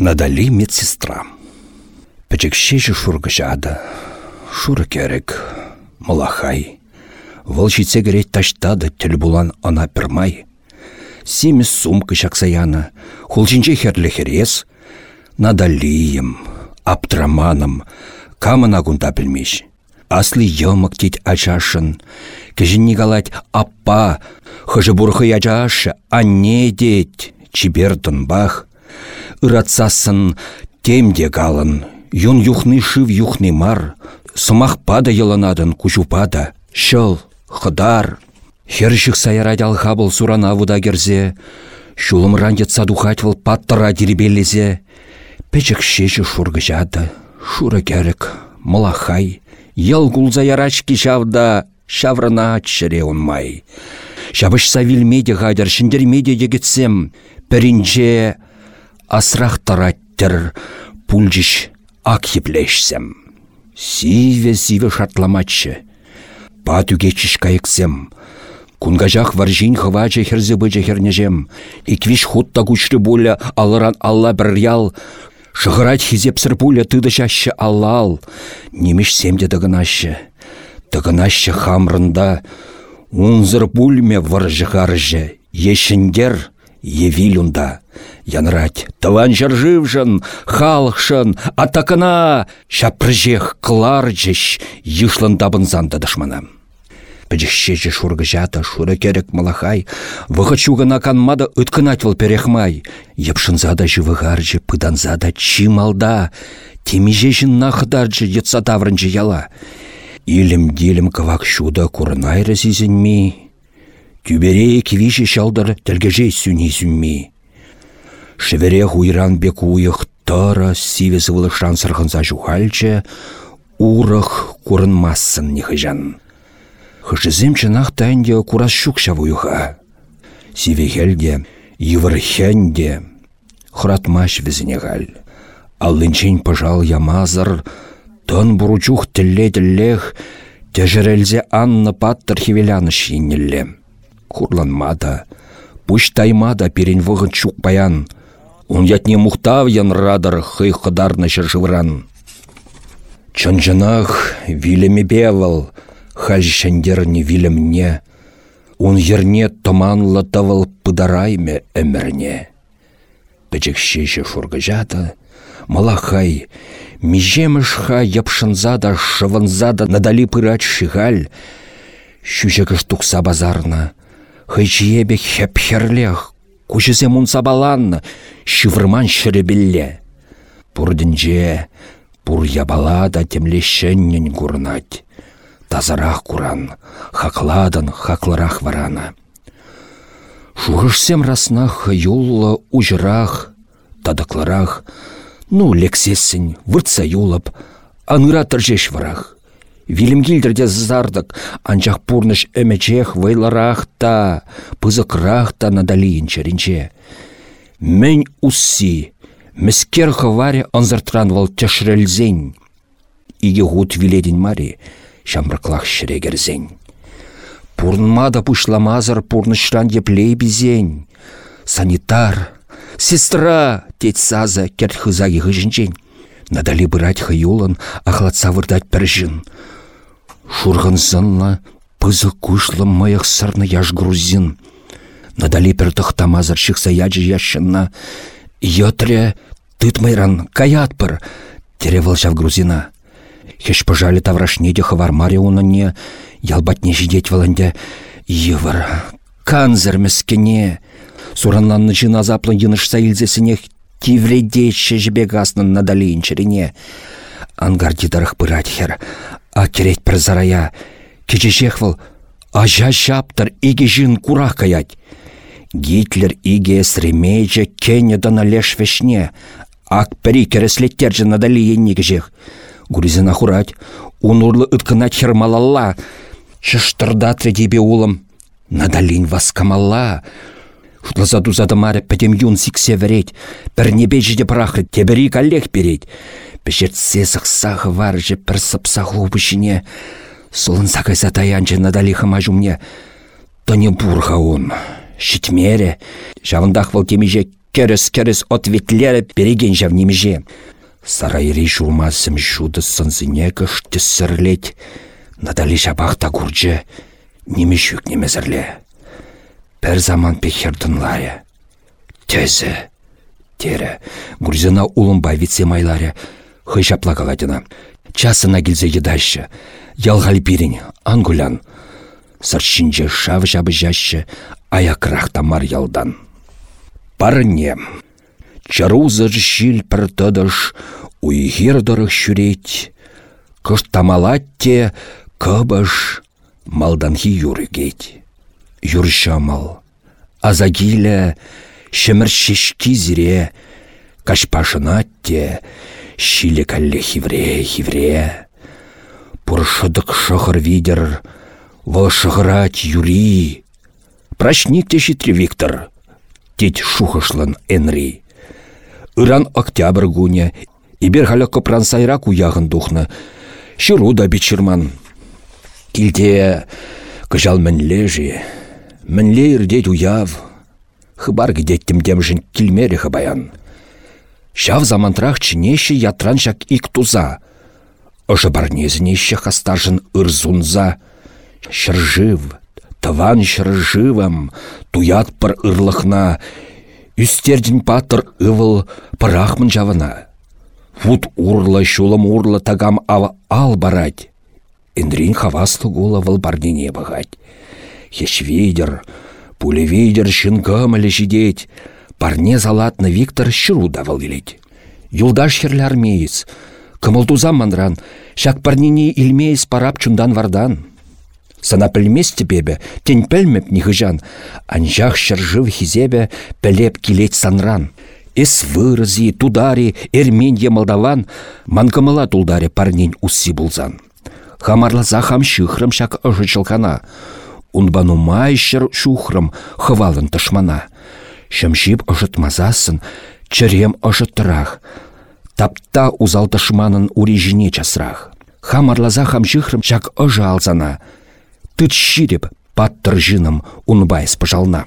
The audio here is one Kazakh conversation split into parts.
Надали медсестра. Пәчекшеші шургы жады. Шуры керек, малахай. Волчице керет таштады тіл булан ана пірмай. Семіз сумка шақсаяна, хулжинче херлі херес. Надалием, аптраманым, камына гунда білмеш. Аслы йымык тет ачашын, кежін негалать аппа, хыжы бұрхы ячашы, анне дет, чибертын бах. Ыратсасын темде галын, юн юхны шыв юхны мар, сымақ пада йыланадын кучупада, шыл, хыдар. Хершік саярадял хабыл сурана вуда керзе, шулым рандет садухатвыл паттыра диребелезе, печек шеші шургыжады, шуры керік, мылахай, ел гулза ярачки шавда, шаврына чыре унмай. Шабышса вилмеде гадер, шиндермеде егетсем, пірінже асрақ тараттыр, пульжиш ак еплешсем. Сиве-сиве шартламатшы. Патуге кайықсем. Кунгажах варжин хывачы херзе бычы хернежем. Иквиш хутта күчрі буля алыран алла бір ял. Шығырат хизепсір буля тыды жашы аллал. Немеш семде дығынашы. Дығынашы хамрында. Унзыр бульме варжығаржы. Ешіндер евилюнда. Янрать, тыван жыржывжын, халықшын, атакына, шапрыжех кларжыш, йышлын дабынзанды дышмана. Пӹчӹшшече шургыжата, шуры керек малахай, вăхы чугына канмада ыткынать вăл перехмай. Йыпшынзада живыгаржы, пыданзада чималда, темижешін нахыдаржы йытса таврынжы яла. Илім-дилім кывак шуда курынайры ми, Тюбере кивиші шалдар тәлгеже сүні сүнми. Шевере хуйран бек уйық тара сивесі вылышан сырғынса жухальче, урық курынмасын нехыжан. Хышызем чынақ тайынде курас шукша вуйыға. Сивехелде, йывырхенде, хратмаш візінеғал. Аллынчен пыжал ямазыр, тон буручух тілле-тіллех, тәжірелзе анны паттыр хевеляныш еннеллем хурланмада, пуш таймада перен вғын чук баян. Он ятне мухтав ян радар хый хыдарны шыршывран. Чынжынах вилеме бевал, халь шендерні вилемне. Он ерне томанлы тавыл пыдарайме әмірне. Пәчекшеші шургыжата, малахай, межемышха япшынзада шывынзада надали пырач шигаль, Шүжегіш тұқса базарна, Хыжиебе хепхерлех, кушізе мун сабаланны, шывырман шыребілле. Пурдінже, пур ябалада темлешеннен курнать. Тазарах куран, хакладан хакларах варана. Шуғышсем раснах юлла ужрах, тадықларах, ну лексесін, выртса юлап, аныра тұржеш варах. Вилімгілдірде зардық, анчақ пурныш әмечех вайларах та, пызықрақ та надалиын чаринче. Мен усси, міскер хываре анзыртран вал тешрелзен. Иге гуд виледін мари, шамрықлақ шірегерзен. Пурнмада пушламазыр пурнышран еплей бізен. Санитар, сестра, тет саза керт хызаги хыжынчен. Надали бырать хыюлын, ахлатса вырдать. Шурғынсынла пызы кушлы маяқ сырны яш грузин. Надали пірдіқ тамазыр шықса яджы яшынна. Йотре тытмайран каятпыр, тере волшав грузина. Хеш пожали таврашнеде хавар не, ялбатне жидеть валанде. Йывыр, канзыр міскене. Суранланны жина заплын йынышса илзесінех тивредетші жібек аснын надалейін чірене. Ангардидарых пырать хер, А керет пір зарая, кечешех выл, ажа шаптыр иге жын курах каять. Гитлер иге сремейже кене дана леш вешне, ак пірі кереслеттер жы надали еннеге жех. Гуризина хурать, унурлы ыткынат хермалалла, чыштырда тредебе улым, надалин васкамалла, Шутласа тузады маре пәтем юн сиксе верет, пір небе жеде прахы тебері каллех берет. Пешетсе сақсағы вар же пір сыпса хлубышыне. Солын сақайса таянчы надали хымажумне. Тоне бурға он. Шитмере. Жавындақ вал темеже керес-керес ответлері переген жав немеже. Сарайри журмасым жуды сынзыне кышты сірлет. Надали жабақта күрджі, неме жүк немезірле. Пәр заман пехердынларе. Тезі. Тере. Гүрзіна улымбай вице-майларе. Хый жаплагаладына. Часына келзе едайшы. Ялғал бірін, ангулян. Сыршинже шав жабы жашы, аякрахтамар ялдан. Парне. Чарузыр жил піртыдыш, уйгирдырых шүрет. Кыштамалатте кыбыш малданхи юрыгет. Юршамал. Азагиле шеміршешки зіре, кашпашынатте, шиле калле хивре, хивре. Пұршыдық шықыр видер, шықырать юри. Прашник те Виктор, тет шухышлын Энри. Иран октябрь гуне, ибер халя кыпран сайра куяғын духны. Шыру да бичірман. Килде кыжал мінлежі, мінле ирдет уяв, хыбар гидеттім демжін килмері хыбаян. Шав замантрах чинеші ятран жак ик туза. Ошы барнезінеші хастаржын ырзунза. Шыржыв, Таван шыржывам, туят пыр ырлықна, Үстердін патыр ывыл пырахмын жавына. Вуд урлы шулым урлы тагам ав ал барать. Эндрин хавасты гула выл бардине бағать. Хеш видер, пуле видер жидеть. Парне залатны Виктор шыруда выл елеть. Юлдаш херлі армеец, кымылтузам манран, шак парнине илмейс парап чундан вардан. Сана пілместі бебе, тень пәлмеп нихыжан, анжақ шыржыв хизебе пәлеп келет санран. Эс вырызи, тудари, эрменье молдаван, манкамыла тулдаре парнень усси булзан. Хамарлаза хам шыхрым шак. Унбану майшыр шухрым хывалын тышмана. Шымшип ыжытмазасын, чырем ыжыттырах. Тапта узал тышманын урежине часрах. Хамарлаза хам шыхрым шак ыжы алзана тыт ширеп паттыр жыным унбайс пыжална.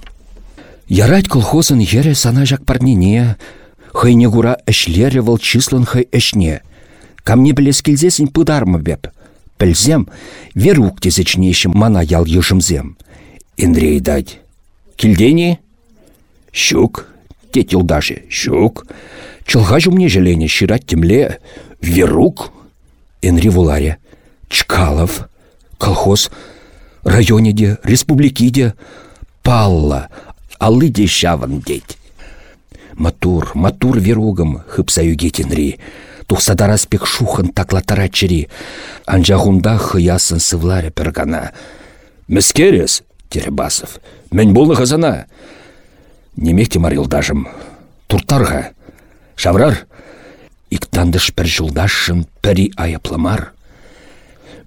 Ярать колхозын ере сана жак парнине, хыйне гура әшлере вăл числын хый әшне. Камне білес келзесін пыдармы беп. Пілзем, верук тезечнейшім мана ял ешімзем. Индрей дать. Килдени? Щук. Тет юлдаши. Щук. Чылға жумне желене ширать темле. Верук. Энри вуларе. Чкалов. Колхоз районеде, республикиде, палла, аллыде шавын деть. Матур, матур веругым хыпсаю кетенри. Тухсадараспек шухан таклатара чири. Анжағунда хыясын сывларе пергана. Міскерес, Теребасов, мен болны хазана. Немекте марилдажым. Туртарға. Шаврар, иктандыш пір жылдашын пірі аяпламар.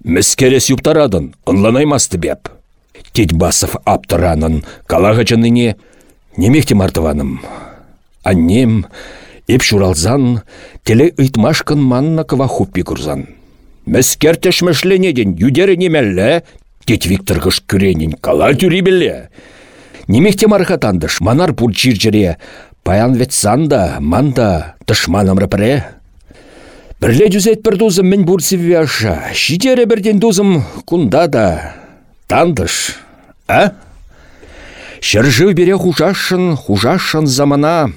Міскерес юптарадын, ынланаймасты беп. басов аптыранын, калаға жыныне, немекте мартываным. Аннем, еп шуралзан, теле ыйтмашкын манна кыва хуппи курзан. Мәскер тәшмәшленеден юдері немәллә, тет Виктор ғыш күренін кала тюри білі. Немекте мархатандыш, манар пұр чирчере, паян вет санда, манда, тышманым рыпыре. Бірле дүзет бір дузым мін бұрсы вяша. Шидері бірден дузым кунда да. Тандыш. А? Шыржы бере хужашын, хужашын замана.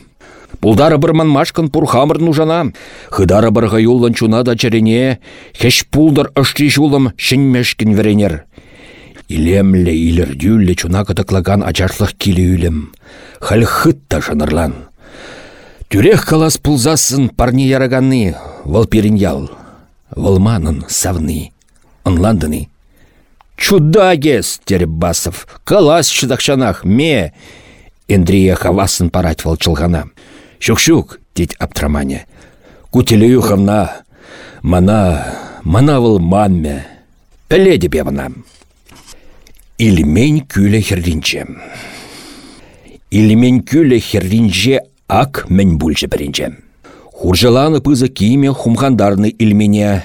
Пулдары бірман машкын пұрхамыр нужана. Хыдары бірға юлын чуна да чарене. Хеш пулдар ұшты жулым шынмешкін веренер. Илемле илердюлле чуна кытыклаган ачашлық килі үлім. Хал хыт та жанырлан. Тюрех калас пулзасын парни яраганы, вăл пирин ял. Вăлманын савны, ынландыны. Чудагес, Теребасов, калас чыдакшанах, ме! Эндрия хавасын парать волчылғана. Шук-шук, дить аптрамане. Кутелеюховна, мана, мана вăл манме. Пеледе бевна. Илмень күлі херринче. Илмень күлі херринче ак мӹнь бульче пірінче. Хуржаланы пызы киме хумхандарны илмене.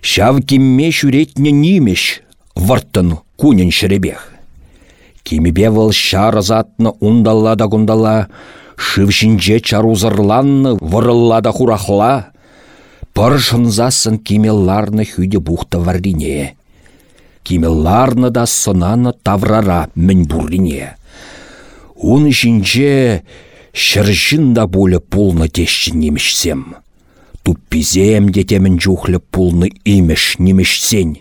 Шав кимме шүретне нимеш, варттын кунен шеребех. Кимебе вăл шар затны ундалла да гундалла, Шывшинже чарузырланны вырыллада хурахла. Пыр шынзасын кемелларны хүйде бухта варрине. Кемелларны да сынаны таврара мін бурлине. Уны жинже шыржын да болы пулны тешчін немішсем. Туппизем детемін жухлы пулны имеш немішсен.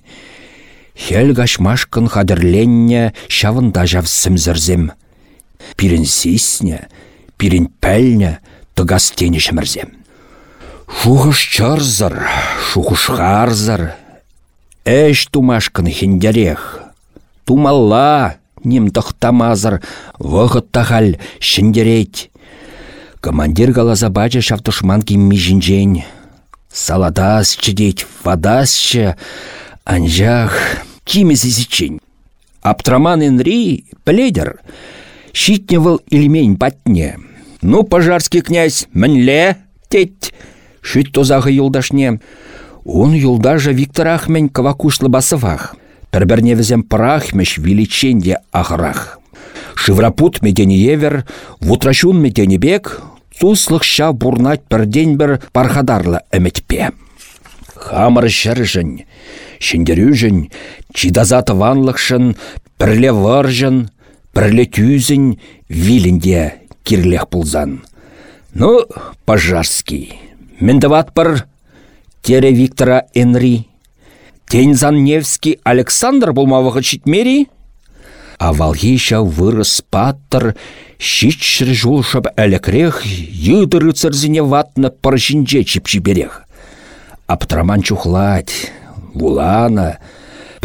Хел гашмашкын хадырленне шавында жав сімзірзем. Пирін сисне, пирін пәлне тыгас тені шымірзем. Шухыш чарзыр, шухыш харзыр. Әш тумашкын хендерех. Тумалла, ним тахтамазыр, вғыт тахал шендерет. Командир галаза бача шавтушман кимми жинжен. Саладас чедеть, вадасчы, анжах, кимесі сичень. Аптраман Энри, пледер, щитневал ильмень патне. Ну, пожарский князь, мінле, теть, шүт тозағы юлдашне. Он юлдажа Виктор Ахмень кавакушлы басывах. Пәрбәрне візем парахмеш величенде ағырах. Шыврапут медені евер, вутрашун медені бек, ша бурнать пірден бір пархадарлы әмітпе. Хамыр шыржын, шендерюжін, чидазаты ванлықшын, пірле варжын, пірле тюзін, вилінде кирлех пулзан. Ну, пожарский, мендават пір тере Виктора Энри. Тензан Невский Александр болмавығы читмери? Авалгиша вырыс паттыр, щичр жулшап әлекрех, юды рыцарзіне ватны паржинже чипчиберех. Аптраман чухлать, вулана,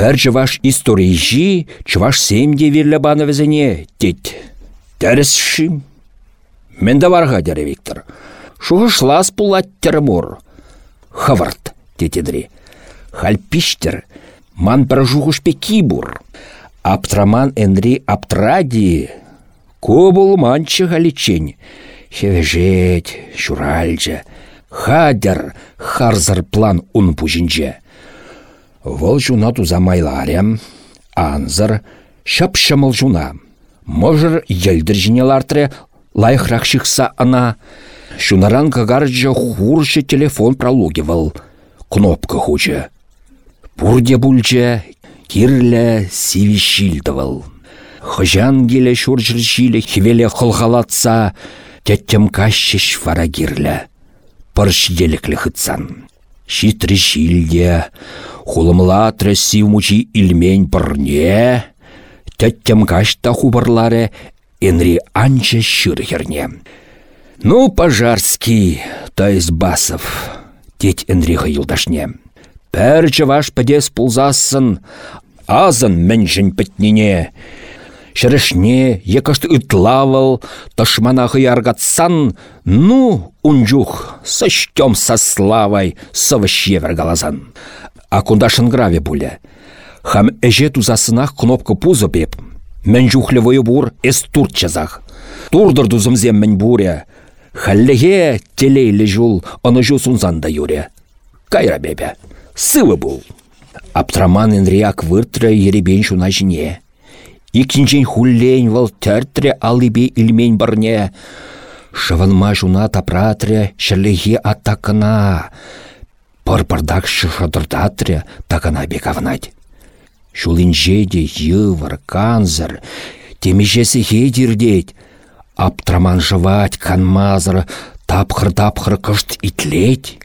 пәр чываш историйжи, чываш семде верлі баны візіне, тет. Тәріс шим. Менді варға, дәрі Виктор. Шуғышлас пулат тәрмур. Хавард, тетедри. Хальпиштер, ман бір жуғышпе кибур. Аптраман Энри аптради, кобул манчы галичень. Хевежет, шуральча, хадер, харзар план пужинче. Вол жуна туза майларем, анзыр, шапшамыл жуна. Можыр елдір жинелартре лайхрак шықса ана. Шунаран кагарджа хуршы телефон прологивал. Кнопка хуча. Пурде бульче кирлі сивишилдывал. Хыжан келе шуржыршилі хевеле қылғалатса, тәттем кашшыш вара кирлі. Пырш деліклі хытсан. Хулымлатры сивмучи илмень пырне, тәттем кашта хубарлары энри анча шырхерне. Ну, пожарский, то Басов, теть Энриха юлдашне. Пәрчі ваш пәдес пулзасын, азын мәншін пітнене. Шырышне, екашты ытлавал, ташманахы яргатсан, ну, унжух, сыштем со славай. А кундашын граве буле. Хам әже тузасынах кнопка пузы беп. Мәнжухлевой бур эс турчазах. Турдыр дузымзем мен буре. Халлеге телейлі жул, аны жу сунзанда юре. Кайра бебе, сывы бул. Аптраман инриак выртре еребен шуна жіне. Икінчен хуллень вал тәртре алыбе илмень барне. Шыванма жуна тапратре шырлеге атакына. Пыр-пырдак шыдырдатре такына бекавнать. Шулинже де йывыр, канзыр, хедірдет. Аптраман жывать, канмазыр, тапхыр-тапхыр кышт итлеть.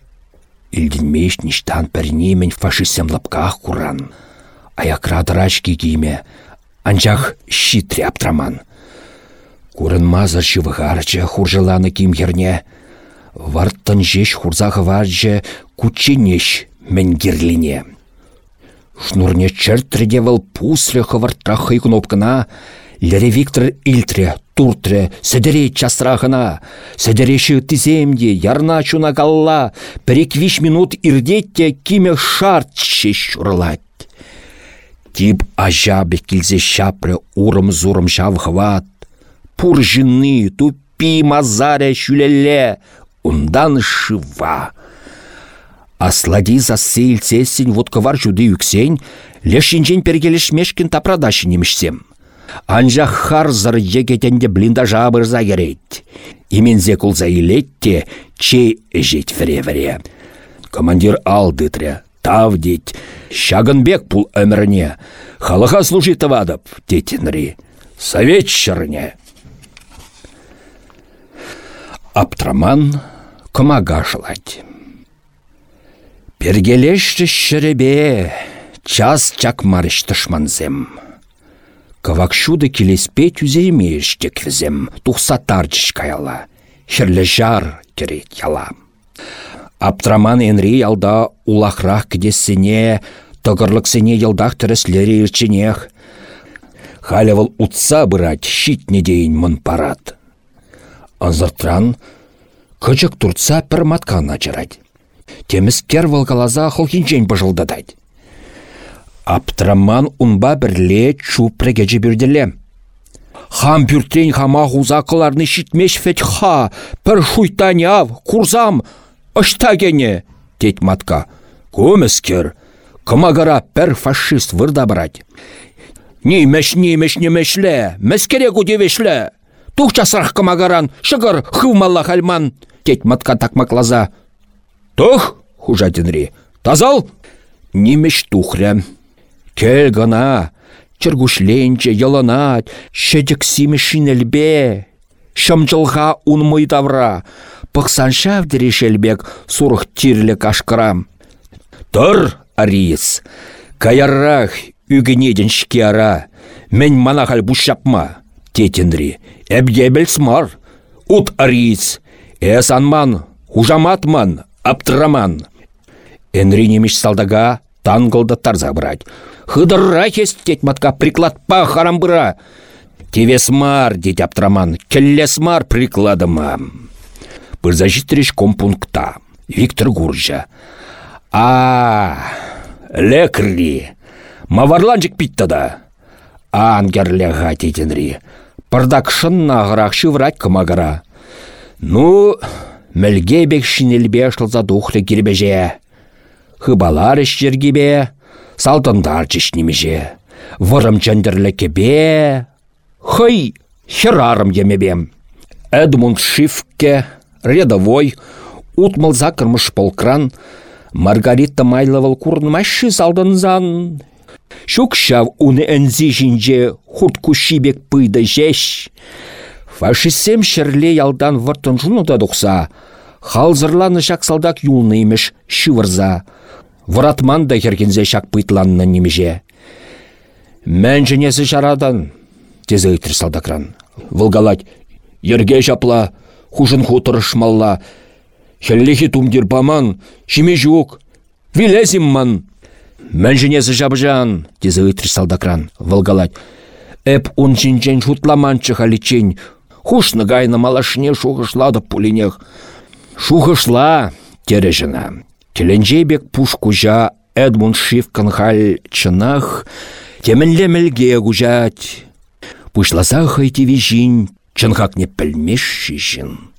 Илденмеш ништан пәрнемен фашистсем лапках куран. Аякра драчки киме, анчах щитре аптраман. Курын мазыр шывыгарчы хуржыланы ким. Варттын жеш хурзағы варчы кученеш мен герлине. Шнурне чертреде вал пусле хавартрахы кнопкана, Лере Виктор Ильтре, туртре, сәдере часрахына, сәдереші тіземде, ярна чуна галла, виш минут ирдетте киме шартче шурлать. Тип ажабе килзе шапры урым-зурым шавхват, пур жины, тупи мазаря шүлеле, ундан шыва. Аслади за сейлцесін водкавар жуды юксен, лешінжен пергелешмешкін тапрадашын немішсем. Анжа харзыр егетенде блиндажа бырза керет. Имензе кулза илетте, чей жет вре-вре. Командир алдытря, тав дет, пул өміріне, халыға служит вадып, детінри, совет шырне. Аптраман комага жылать. Пергелешті шіребе, час чакмарыш тышманзем. Кавакшуды келеспе тюзеймеш теквізем, тухса тарчыш каяла. Хірлі жар керет яла. Аптраман энри ялда улахрах кдесіне, сене ялдах тіріслері ирченех. Халявал утса бырать, щитне дейін мын парад. Анзыртран, кычык турца пір маткан ачырать. Теміз кер валгалаза хылхинчен быжылдадать. Аптраман унба бірле чупреге жібірделе. Хам пюртен хама хуза кыларны шитмеш фет ха, пір шуйтан ав, курзам, ышта гене, тет матка. Көміскер, кымагара пір фашист вырда брать. Немеш, немеш, немешле, мәскере кудевешле. Тух часрах кымагаран, шығыр хывмалла хальман, тет матка такмаклаза. Тух, хужатинри, тазал? Немеш тухря. Кел гына, чыргушленче, яланат, шедік симешінелбе. Шамчылға унмый тавра, пықсан шавдері шелбек сурық тирлі кашқырам. Тұр, Ариес, каяррах үгінеден шкиара, мен манахал бұшапма, тетіндірі, әбдебіл смар, ут Ариес, әсанман, хужаматман, аптыраман. Энри немеш салдага тангылды тарза брать. Хыдырра хестет матка прикладпа харамбыра. Тевесмар, дет аптраман, келлесмар прикладыма. Пырзажитреш компункта. Виктор Гуржа. А, лекрли. Маварланчик питтада. Ангерлеға тетенри. Пырдак шынна ағырақ шыврать кымагара. Ну, мәлге бек шинелбе шылза духлы кирбеже. Хыбалар ішчергебе, салтындар чешнемеже. Вырым кебе, хый, херарым емебем. Эдмунд Шифке, рядовой, утмал закырмыш полкран, Маргарита майлавал курнмашы салдынзан. Шукшав уны әнзи жинже хут кушибек пыйда жеш. Фашисем шерле ялдан выртын жуну да дұқса, халзырланы шак салдак юлны имеш шывырза. Вратман да херкензе шак пыйтланны немеже. Мән жінесі жарадан, тезе үйтір салдакран. Вылгалать, ерге жапла, хужын хутырышмалла. Хеллехи тумдир паман, шиме жук, вилезім ман. Мән жінесі жабжан, тезе үйтір салдакран. Вылгалать, эп ун жинчен шутламанчы халичен, хушны гайны малашне шухышлады пулинех. Шухышла, тере жына. Теленжебек пушкужа Эдмунд Шифканхаль чынах, темінле мілге гужать. Пушласа хайти вижин, чынхак не пілмеш шишін.